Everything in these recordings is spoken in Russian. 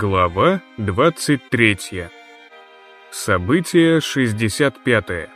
Глава 23. Событие 65.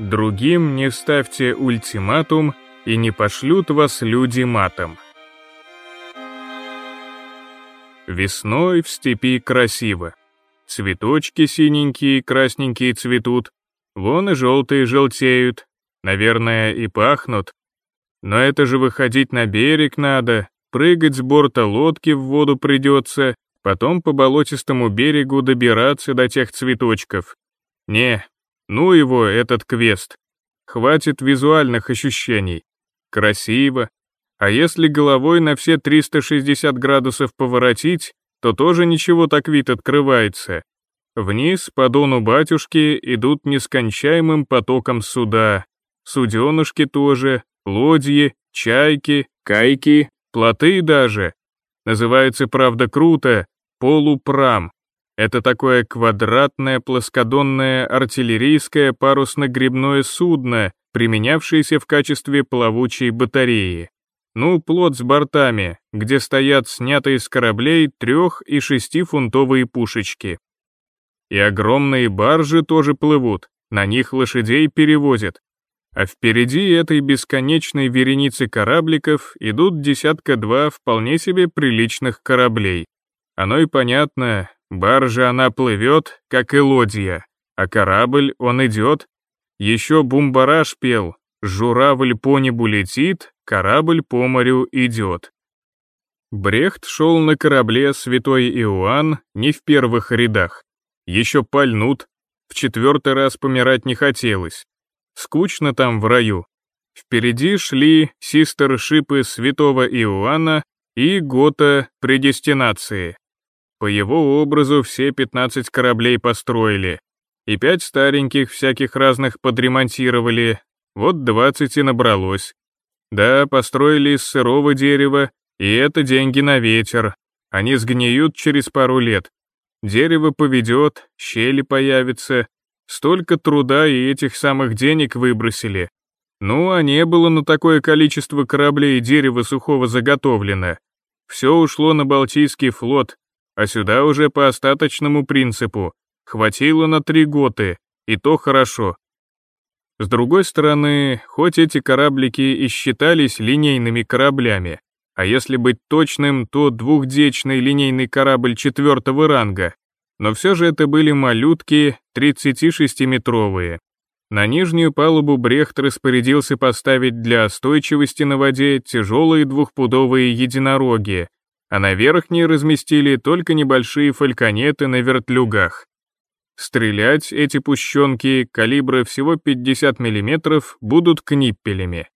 Другим не ставьте ультиматум, и не пошлют вас люди матом. Весной в степи красиво. Цветочки синенькие и красненькие цветут, вон и желтые желтеют, наверное, и пахнут. Но это же выходить на берег надо, прыгать с борта лодки в воду придется, потом по болотистому берегу добираться до тех цветочков. Не, ну его, этот квест. Хватит визуальных ощущений. Красиво. А если головой на все 360 градусов поворотить, то тоже ничего так вид открывается. Вниз по дону батюшки идут нескончаемым потоком суда. Суденышки тоже, лодьи, чайки, кайки, плоты даже. Называется, правда, круто, полупрам. Это такое квадратное плоскодонное артиллерийское парусно-гребное судно, применявшееся в качестве плавучей батареи. Ну, плот с бортами, где стоят снятые с кораблей трех- и шестифунтовые пушечки. И огромные баржи тоже плывут, на них лошадей перевозят, а впереди этой бесконечной вереницы корабликов идут десятка-два вполне себе приличных кораблей. Оно и понятно, баржа она плывет, как и лодья, а корабль он идет. Еще бумбараш пел, журавль по небу летит, корабль по морю идет. Брехт шел на корабле Святой Иоанн не в первых рядах. Еще пальнут, в четвертый раз помирать не хотелось. Скучно там в раю. Впереди шли систер-шипы святого Иоанна и Гота предестинации. По его образу все 15 кораблей построили, и пять стареньких всяких разных подремонтировали, вот 20 и набралось. Да, построили из сырого дерева, и это деньги на ветер, они сгниют через пару лет. Дерево поведет, щели появятся, Столько труда и этих самых денег выбросили. Ну, а не было на такое количество кораблей и дерева сухого заготовлено. Все ушло на Балтийский флот, а сюда уже по остаточному принципу. Хватило на три готы, и то хорошо. С другой стороны, хоть эти кораблики и считались линейными кораблями, а если быть точным, то двухдечный линейный корабль четвертого ранга, но все же это были малютки 36-метровые. На нижнюю палубу Брехт распорядился поставить для остойчивости на воде тяжелые двухпудовые единороги, а на верхней разместили только небольшие фальконеты на вертлюгах. Стрелять эти пущенки калибра всего 50 мм будут книппелями.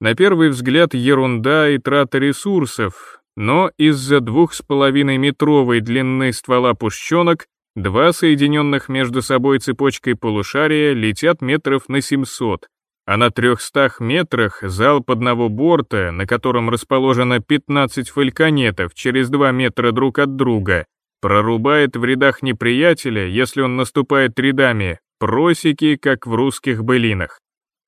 На первый взгляд ерунда и трата ресурсов, но из-за двух с половиной метровой длины ствола пущенок два соединенных между собой цепочкой полушария летят метров на 700, а на 300 метрах залп одного борта, на котором расположено 15 фальконетов через 2 метра друг от друга, прорубает в рядах неприятеля, если он наступает рядами, просеки, как в русских былинах.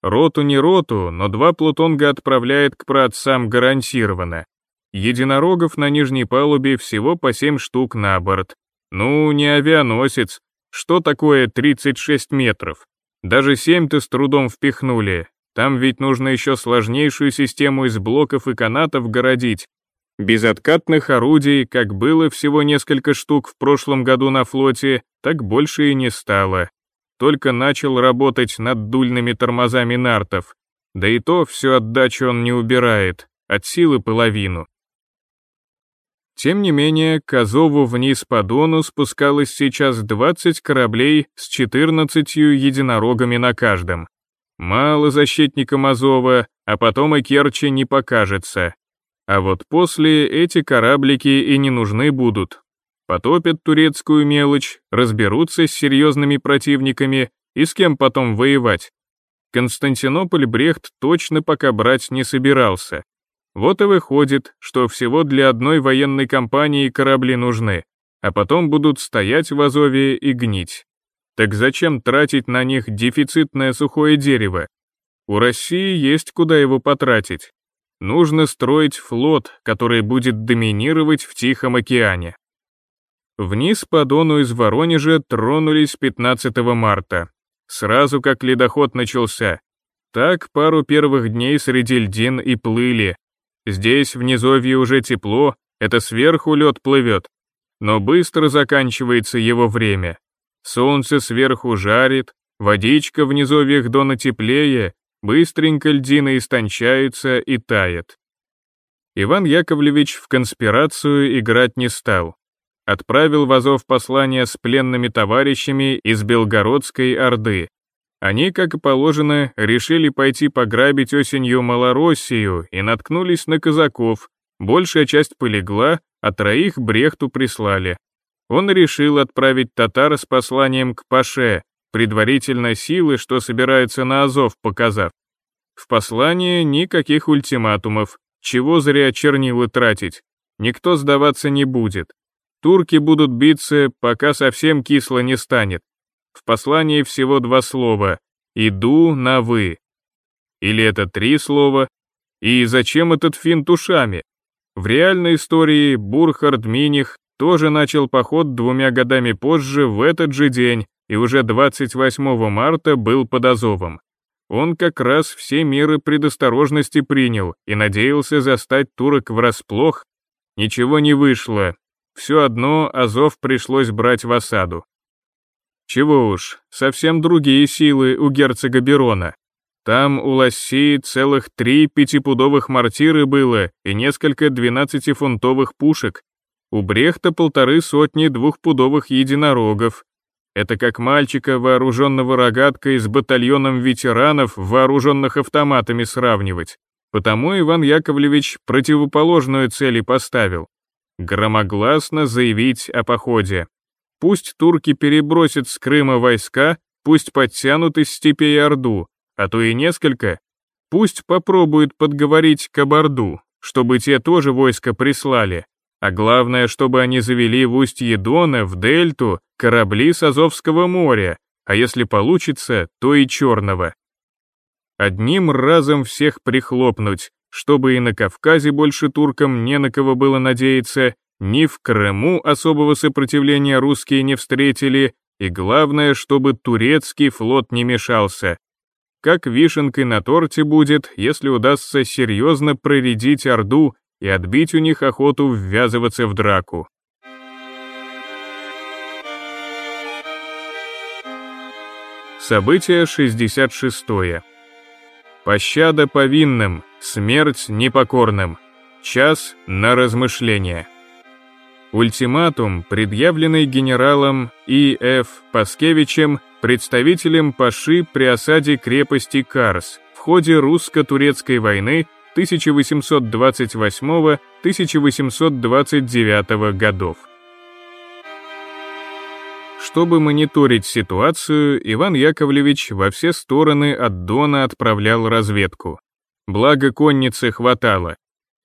Роту не роту, но два плутонга отправляет к праотцам гарантированно. Единорогов на нижней палубе всего по 7 штук на борт. Ну, не авианосец. Что такое 36 метров? Даже 7-то с трудом впихнули. Там ведь нужно еще сложнейшую систему из блоков и канатов городить. Без откатных орудий, как было всего несколько штук в прошлом году на флоте, так больше и не стало. Только начал работать над дульными тормозами нартов. Да и то всю отдачу он не убирает, от силы половину. Тем не менее, к Азову вниз по Дону спускалось сейчас 20 кораблей с 14 единорогами на каждом. Мало защитникам Азова, а потом и Керчи не покажется. А вот после эти кораблики и не нужны будут. Потопят турецкую мелочь, разберутся с серьезными противниками и с кем потом воевать. Константинополь Брехт точно пока брать не собирался. Вот и выходит, что всего для одной военной кампании корабли нужны, а потом будут стоять в Азове и гнить. Так зачем тратить на них дефицитное сухое дерево? У России есть куда его потратить. Нужно строить флот, который будет доминировать в Тихом океане. Вниз по Дону из Воронежа тронулись 15 марта, сразу как ледоход начался. Так пару первых дней среди льдин и плыли. Здесь в низовье уже тепло, это сверху лед плывет. Но быстро заканчивается его время. Солнце сверху жарит, водичка в низовьях Дона теплее, быстренько льдина истончается и тает. Иван Яковлевич в конспирацию играть не стал. Отправил в Азов послание с пленными товарищами из Белгородской Орды. Они, как и положено, решили пойти пограбить осенью Малороссию и наткнулись на казаков. Большая часть полегла, а троих Брехту прислали. Он решил отправить татар с посланием к Паше, предварительно силы, что собираются на Азов, показав. В послании никаких ультиматумов, чего зря чернилы тратить. Никто сдаваться не будет. Турки будут биться, пока совсем кисло не станет. В послании всего два слова «иду на вы». Или это три слова? И зачем этот финт ушами? В реальной истории Бурхард Миних тоже начал поход двумя годами позже в этот же день и уже 28 марта был под Азовом. Он как раз все меры предосторожности принял и надеялся застать турок врасплох. Ничего не вышло. Все одно Азов пришлось брать в осаду. Чего уж, совсем другие силы у герцога Берона. Там у Ласси целых три пятипудовых мортиры было и несколько двенадцатифунтовых пушек. У Брехта полторы сотни двухпудовых единорогов, это как мальчика, вооруженного рогаткой, с батальоном ветеранов, вооруженных автоматами, сравнивать. Потому Иван Яковлевич противоположную цель и поставил. Громогласно заявить о походе. Пусть турки перебросят с Крыма войска, пусть подтянут из степей Орду, а то и несколько. Пусть попробуют подговорить Кабарду, чтобы те тоже войско прислали. А главное, чтобы они завели в устье Дона, в Дельту, корабли с Азовского моря, а если получится, то и Черного. Одним разом всех прихлопнуть, чтобы и на Кавказе больше туркам не на кого было надеяться, ни в Крыму особого сопротивления русские не встретили, и главное, чтобы турецкий флот не мешался. Как вишенкой на торте будет, если удастся серьезно проредить Орду и отбить у них охоту ввязываться в драку. Событие 66. Пощада повинным, смерть непокорным. Час на размышление. Ультиматум, предъявленный генералом И.Ф. Паскевичем, представителем Паши при осаде крепости Карс в ходе русско-турецкой войны 1828-1829 годов. Чтобы мониторить ситуацию, Иван Яковлевич во все стороны от Дона отправлял разведку. Благо конницы хватало.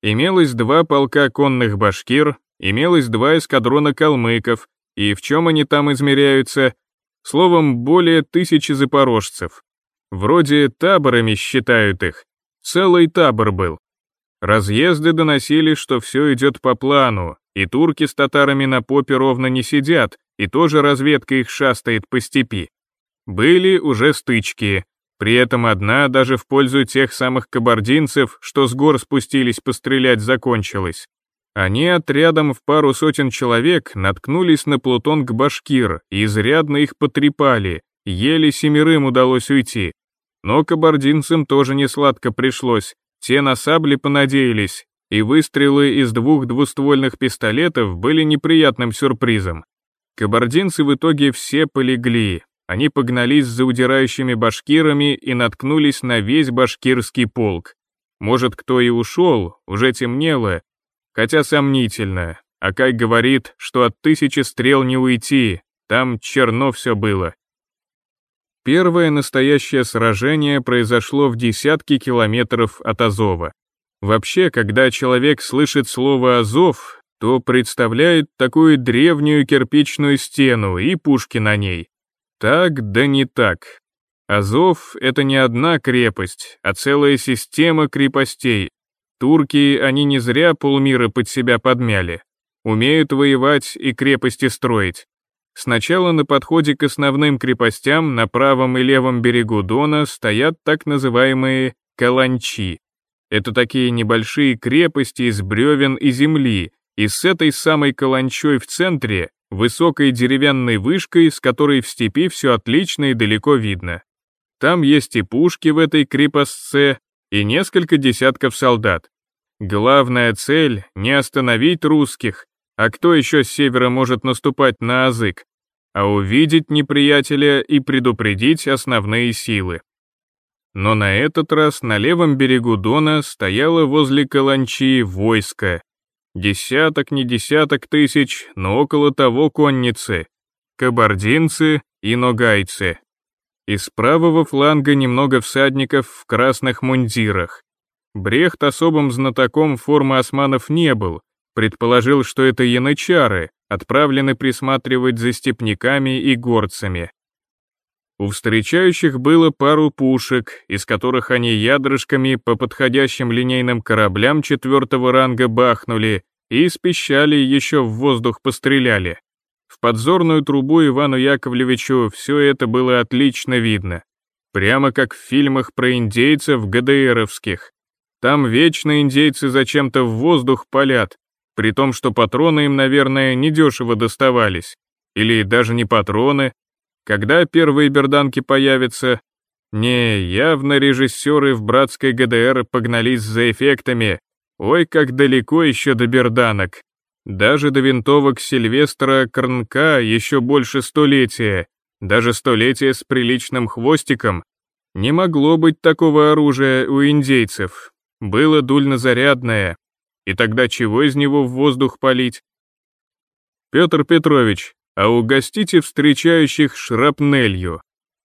Имелось два полка конных башкир, имелось два эскадрона калмыков, и в чем они там измеряются? Словом, более тысячи запорожцев. Вроде таборами считают их, Целый табор был. Разъезды доносили, что все идет по плану, и турки с татарами на попе ровно не сидят, и тоже разведка их шастает по степи. Были уже стычки, при этом одна даже в пользу тех самых кабардинцев, что с гор спустились пострелять, закончилась. Они отрядом в пару сотен человек наткнулись на Плутонг-Башкир и изрядно их потрепали, еле семерым удалось уйти. Но кабардинцам тоже не сладко пришлось, те на сабли понадеялись, и выстрелы из двух двуствольных пистолетов были неприятным сюрпризом. Кабардинцы в итоге все полегли, они погнались за удирающими башкирами и наткнулись на весь башкирский полк. Может, кто и ушел, уже темнело, хотя сомнительно. Акай говорит, что от тысячи стрел не уйти, там черно все было. Первое настоящее сражение произошло в десятки километров от Азова. Вообще, когда человек слышит слово «Азов», то представляет такую древнюю кирпичную стену и пушки на ней. Так да не так. Азов — это не одна крепость, а целая система крепостей. Турки, они не зря полмира под себя подмяли. умеют воевать и крепости строить. Сначала на подходе к основным крепостям на правом и левом берегу Дона стоят так называемые каланчи. Это такие небольшие крепости из бревен и земли, и с этой самой каланчой в центре, высокой деревянной вышкой, с которой в степи все отлично и далеко видно. Там есть и пушки в этой крепостце, и несколько десятков солдат. Главная цель — не остановить русских, а кто еще с севера может наступать на Азык, а увидеть неприятеля и предупредить основные силы. Но на этот раз на левом берегу Дона стояло возле Каланчи войско. Десяток, не десяток тысяч, но около того конницы. Кабардинцы и ногайцы. Из правого фланга немного всадников в красных мундирах. Брехт особым знатоком формы османов не был, предположил, что это янычары, отправлены присматривать за степняками и горцами. У встречающих было пару пушек, из которых они ядрышками по подходящим линейным кораблям четвертого ранга бахнули и из пищали еще в воздух постреляли. В подзорную трубу Ивану Яковлевичу все это было отлично видно. Прямо как в фильмах про индейцев ГДРовских. Там вечно индейцы зачем-то в воздух палят, при том, что патроны им, наверное, недешево доставались. Или даже не патроны. Когда первые берданки появятся? Не, явно режиссеры в братской ГДР погнались за эффектами. Ой, как далеко еще до берданок. Даже до винтовок Сильвестра Корнка еще больше столетия, даже столетия с приличным хвостиком. Не могло быть такого оружия у индейцев. Было дульнозарядное, и тогда чего из него в воздух палить? Петр Петрович, а угостите встречающих шрапнелью.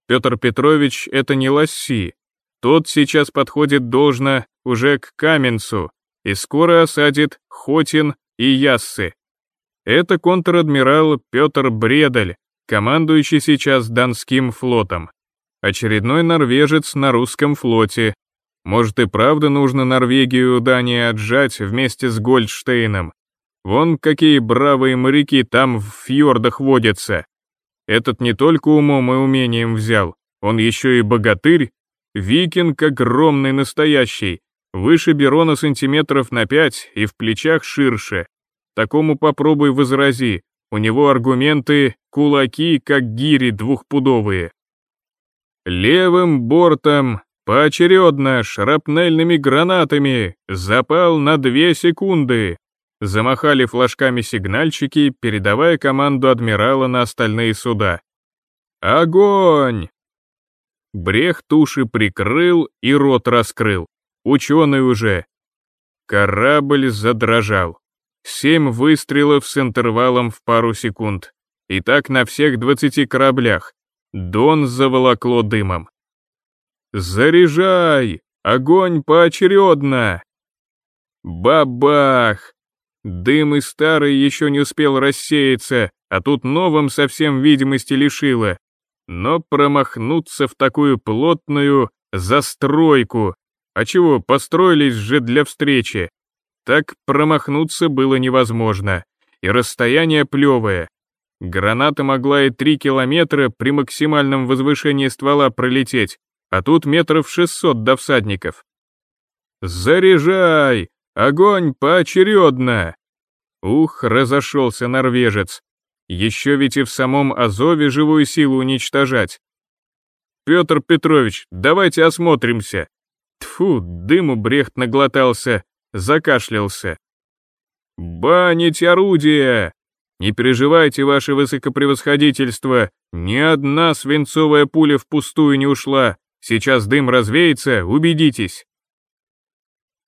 Петр Петрович — это не ласси. Тот сейчас подходит должно уже к Каменцу и скоро осадит Хотин и Яссы. Это контр-адмирал Петр Бредаль, командующий сейчас Донским флотом. Очередной норвежец на русском флоте. Может и правда нужно Норвегию Дании отжать вместе с Гольдштейном. Вон какие бравые моряки там в фьордах водятся. Этот не только умом и умением взял, он еще и богатырь, викинг огромный настоящий, Выше Берона сантиметров на пять и в плечах ширше. Такому попробуй возрази, у него аргументы кулаки, как гири двухпудовые. Левым бортом, поочередно, шрапнельными гранатами, запал на две секунды. Замахали флажками сигнальщики, передавая команду адмирала на остальные суда. Огонь! Брех туши прикрыл и рот раскрыл. Ученый уже. Корабль задрожал. Семь выстрелов с интервалом в пару секунд. И так на всех двадцати кораблях. Дон заволокло дымом. «Заряжай! Огонь поочередно!» Бабах! Дым и старый еще не успел рассеяться, а тут новым совсем видимости лишило. Но промахнуться в такую плотную застройку а чего, построились же для встречи. Так промахнуться было невозможно, и расстояние плевое. Граната могла и три километра при максимальном возвышении ствола пролететь, а тут метров шестьсот до всадников. «Заряжай! Огонь поочередно!» Ух, разошелся норвежец. Еще ведь и в самом Азове живую силу уничтожать. «Петр Петрович, давайте осмотримся», Тфу, дыму Брехт наглотался, закашлялся. «Банить орудия! Не переживайте, ваше высокопревосходительство, ни одна свинцовая пуля впустую не ушла. Сейчас дым развеется, убедитесь».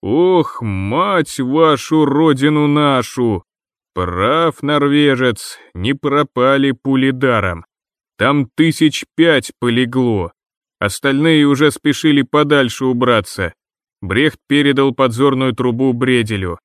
«Ох, мать вашу, родину нашу!» Прав, норвежец, не пропали пули даром. Там тысяч пять полегло. Остальные уже спешили подальше убраться. Брехт передал подзорную трубу Бределю.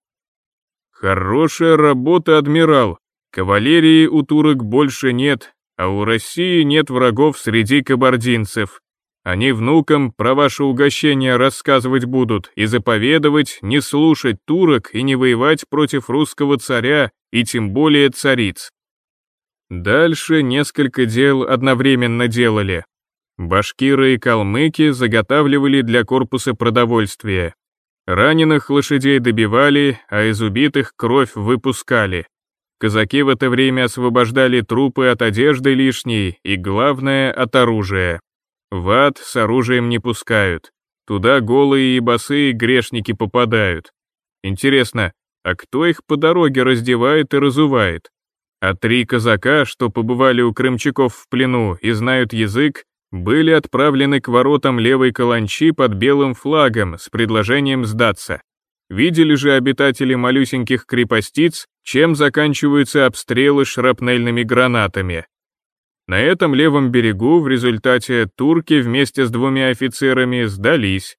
«Хорошая работа, адмирал. Кавалерии у турок больше нет, а у России нет врагов среди кабардинцев. Они внукам про ваше угощение рассказывать будут и заповедовать не слушать турок и не воевать против русского царя и тем более цариц. Дальше несколько дел одновременно делали. Башкиры и калмыки заготавливали для корпуса продовольствие. Раненых лошадей добивали, а из убитых кровь выпускали. Казаки в это время освобождали трупы от одежды лишней и, главное, от оружия. В ад с оружием не пускают. Туда голые и босые грешники попадают. Интересно, а кто их по дороге раздевает и разувает? А три казака, что побывали у крымчаков в плену и знают язык, были отправлены к воротам левой каланчи под белым флагом с предложением сдаться. Видели же обитатели малюсеньких крепостиц, чем заканчиваются обстрелы шрапнельными гранатами. На этом левом берегу в результате турки вместе с двумя офицерами сдались.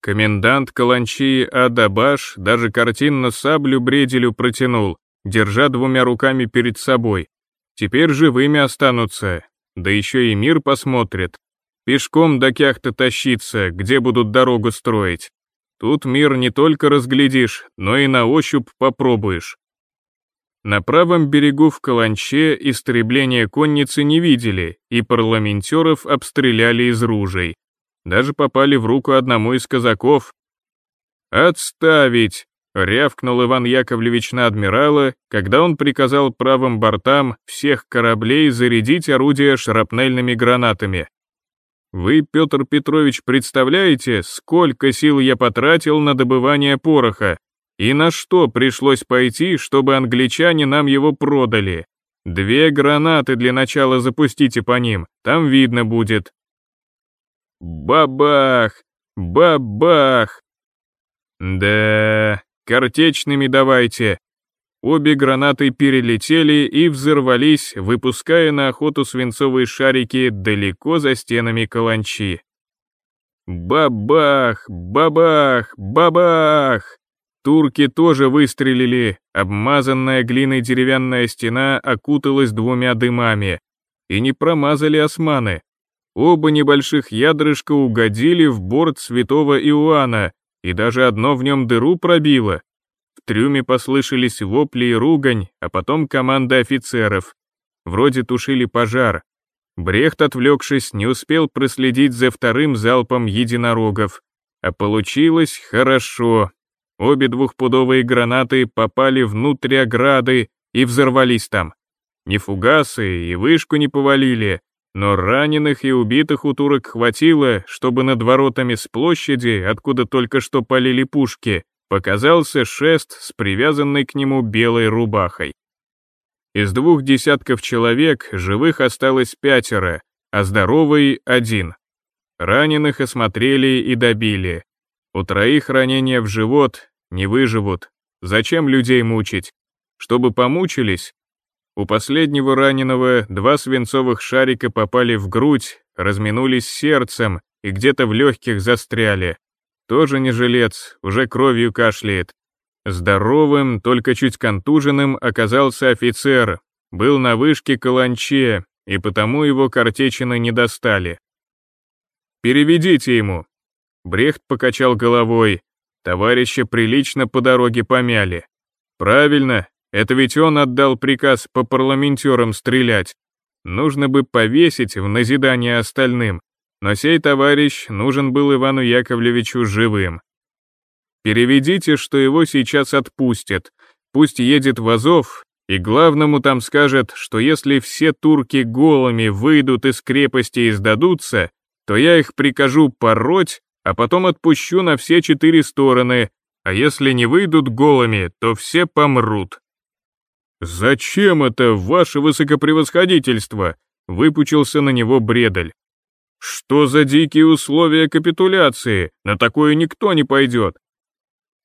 Комендант Каланчи Адабаш даже картинно саблю бределю протянул, держа двумя руками перед собой. Теперь живыми останутся, да еще и мир посмотрит. Пешком до кяхты тащиться, где будут дорогу строить. Тут мир не только разглядишь, но и на ощупь попробуешь. На правом берегу в Каланче истребления конницы не видели, и парламентеров обстреляли из ружей. Даже попали в руку одному из казаков. «Отставить!» — рявкнул Иван Яковлевич на адмирала, когда он приказал правым бортам всех кораблей зарядить орудия шрапнельными гранатами. «Вы, Петр Петрович, представляете, сколько сил я потратил на добывание пороха, и на что пришлось пойти, чтобы англичане нам его продали? Две гранаты для начала запустите по ним, там видно будет. Бабах! Бабах! Да, картечными давайте. Обе гранаты перелетели и взорвались, выпуская на охоту свинцовые шарики далеко за стенами каланчи. Бабах! Бабах! Бабах! Турки тоже выстрелили, обмазанная глиной деревянная стена окуталась двумя дымами. И не промазали османы. Оба небольших ядрышка угодили в борт святого Иоанна, и даже одно в нем дыру пробило. В трюме послышались вопли и ругань, а потом команда офицеров. Вроде тушили пожар. Брехт, отвлекшись, не успел проследить за вторым залпом единорогов. А получилось хорошо, Обе двухпудовые гранаты попали внутрь ограды и взорвались там. Ни фугасы и вышку не повалили, но раненых и убитых у турок хватило, чтобы над воротами с площади, откуда только что полили пушки, показался шест с привязанной к нему белой рубахой. Из двух десятков человек живых осталось пятеро, а здоровый — один. Раненых осмотрели и добили, у троих ранения в живот, не выживут. Зачем людей мучить? Чтобы помучились? У последнего раненого два свинцовых шарика попали в грудь, разминулись сердцем и где-то в легких застряли. Тоже не жилец, уже кровью кашляет. Здоровым, только чуть контуженным оказался офицер, был на вышке каланче, и потому его картечины не достали. «Переведите ему», Брехт покачал головой. Товарища прилично по дороге помяли. Правильно, это ведь он отдал приказ по парламентерам стрелять. Нужно бы повесить в назидание остальным, но сей товарищ нужен был Ивану Яковлевичу живым. Переведите, что его сейчас отпустят, пусть едет в Азов, и главному там скажет, что если все турки голыми выйдут из крепости и сдадутся, то я их прикажу пороть, а потом отпущу на все четыре стороны, а если не выйдут голыми, то все помрут». «Зачем это, ваше высокопревосходительство?» — выпучился на него Бредель. «Что за дикие условия капитуляции? На такое никто не пойдет».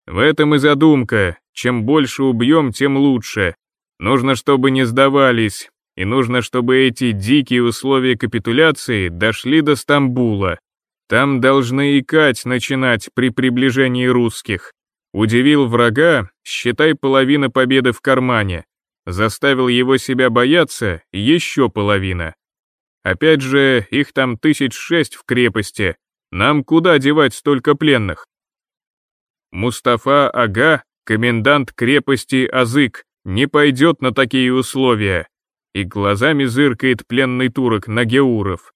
«В этом и задумка. Чем больше убьем, тем лучше. Нужно, чтобы не сдавались, и нужно, чтобы эти дикие условия капитуляции дошли до Стамбула. Там должны икать начинать при приближении русских. Удивил врага, считай половина победы в кармане. Заставил его себя бояться, еще половина. Опять же, их там тысяч шесть в крепости. Нам куда девать столько пленных? Мустафа Ага, комендант крепости Азык, не пойдет на такие условия. И глазами зыркает пленный турок Нагеуров.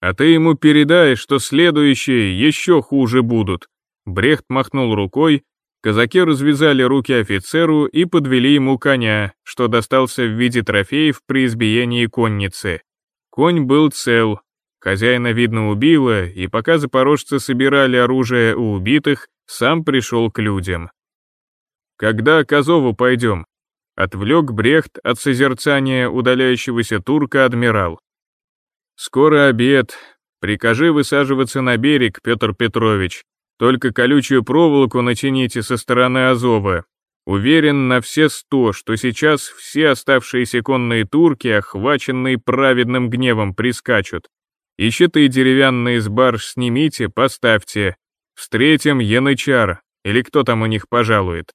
А ты ему передай, что следующие еще хуже будут. Брехт махнул рукой, казаки развязали руки офицеру и подвели ему коня, что достался в виде трофеев при избиении конницы. Конь был цел, хозяина, видно, убило, и пока запорожцы собирали оружие у убитых, сам пришел к людям. «Когда к Азову пойдем?» — отвлек Брехт от созерцания удаляющегося турка адмирал. «Скоро обед. Прикажи высаживаться на берег, Петр Петрович. Только колючую проволоку натяните со стороны Азова. Уверен на все сто, что сейчас все оставшиеся конные турки, охваченные праведным гневом, прискачут. И щиты деревянные с барж снимите, поставьте. Встретим янычар, или кто там у них пожалует.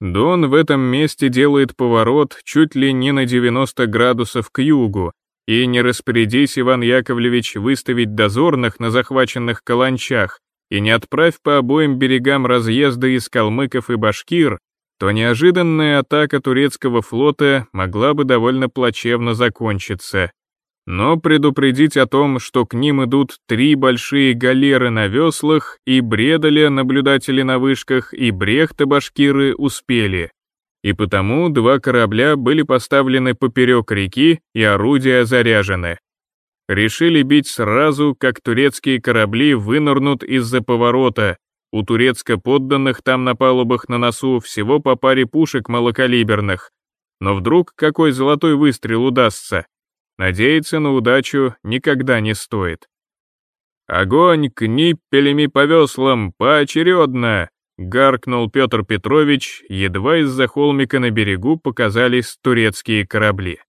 Дон в этом месте делает поворот чуть ли не на 90 градусов к югу, и не распорядись, Иван Яковлевич, выставить дозорных на захваченных каланчах, и не отправь по обоим берегам разъезда из калмыков и башкир, то неожиданная атака турецкого флота могла бы довольно плачевно закончиться. Но предупредить о том, что к ним идут три большие галеры на веслах, и бредали наблюдатели на вышках, и брехта башкиры успели. И потому два корабля были поставлены поперек реки, и орудия заряжены. Решили бить сразу, как турецкие корабли вынырнут из-за поворота. У турецко-подданных там на палубах на носу всего по паре пушек малокалиберных. Но вдруг какой золотой выстрел удастся? Надеяться на удачу никогда не стоит. «Огонь к ниппелями по веслам, поочередно!» — гаркнул Петр Петрович, едва из-за холмика на берегу показались турецкие корабли.